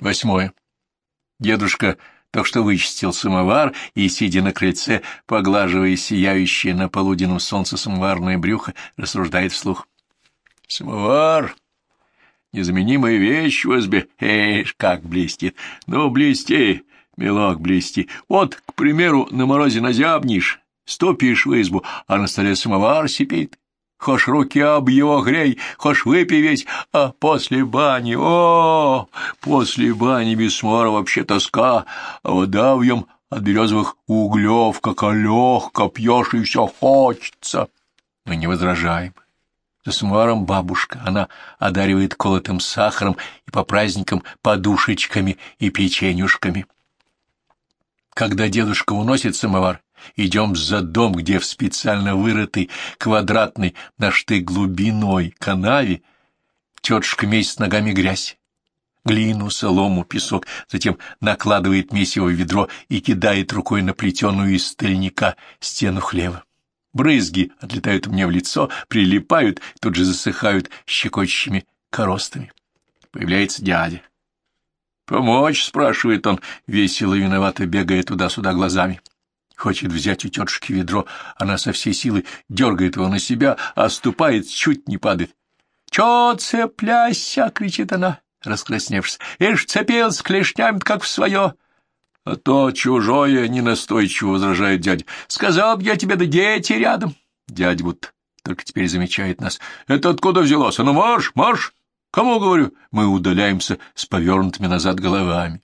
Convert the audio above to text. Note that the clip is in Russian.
Восьмое. Дедушка только что вычистил самовар и, сидя на крыльце, поглаживая сияющее на полуденном солнце самоварное брюхо, рассуждает вслух. «Самовар! Незаменимая вещь в избе! Эй, как блестит! Ну, блести, милок, блести! Вот, к примеру, на морозе назябнешь, ступишь в избу, а на столе самовар сипит. Хошь руки об его грей, хошь выпей весь, а после бани, о, после бани без смора вообще тоска, а вода в нем от березовых углев, как легко пьешь, и все хочется. Мы не возражаем. За самоваром бабушка, она одаривает колотым сахаром и по праздникам подушечками и печенюшками. Когда дедушка уносит самовар, Идем за дом, где в специально вырытой квадратной на штык глубиной канаве тетушка месяц ногами грязь, глину, солому, песок, затем накладывает месиво в ведро и кидает рукой на плетеную из стальника стену хлева. Брызги отлетают мне в лицо, прилипают, тут же засыхают щекочущими коростами. Появляется дядя. «Помочь?» — спрашивает он, весело и виновато бегая туда-сюда глазами. Хочет взять у тетушки ведро, она со всей силы дергает его на себя, а чуть не падает. — Чё цепляйся? — кричит она, раскрасневшись. — Ишь, цепился клешнями как в свое. — А то чужое ненастойчиво, — возражает дядя. — Сказал б я тебе, да дети рядом. Дядя вот только теперь замечает нас. — Это откуда взялось? А ну марш, марш! Кому говорю? Мы удаляемся с повернутыми назад головами.